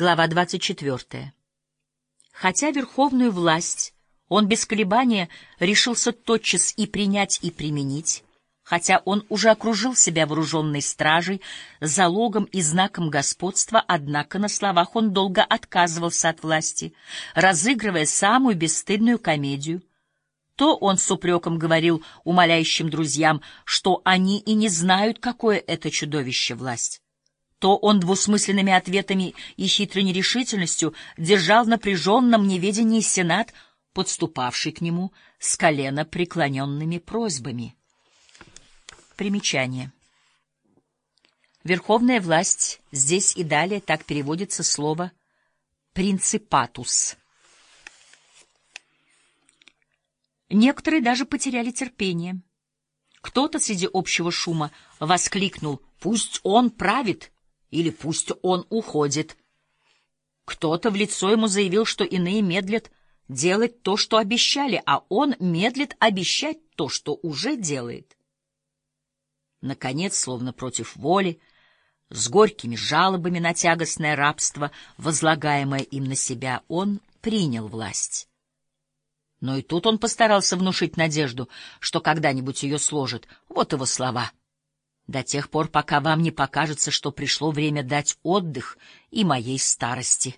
Глава 24. Хотя верховную власть он без колебания решился тотчас и принять, и применить, хотя он уже окружил себя вооруженной стражей, залогом и знаком господства, однако на словах он долго отказывался от власти, разыгрывая самую бесстыдную комедию. То он с упреком говорил умоляющим друзьям, что они и не знают, какое это чудовище власть то он двусмысленными ответами и хитрой нерешительностью держал в напряженном неведении Сенат, подступавший к нему с колено преклоненными просьбами. Примечание. Верховная власть здесь и далее так переводится слово «принципатус». Некоторые даже потеряли терпение. Кто-то среди общего шума воскликнул «Пусть он правит!» Или «Пусть он уходит!» Кто-то в лицо ему заявил, что иные медлят делать то, что обещали, а он медлит обещать то, что уже делает. Наконец, словно против воли, с горькими жалобами на тягостное рабство, возлагаемое им на себя, он принял власть. Но и тут он постарался внушить надежду, что когда-нибудь ее сложит. Вот его слова. До тех пор, пока вам не покажется, что пришло время дать отдых и моей старости.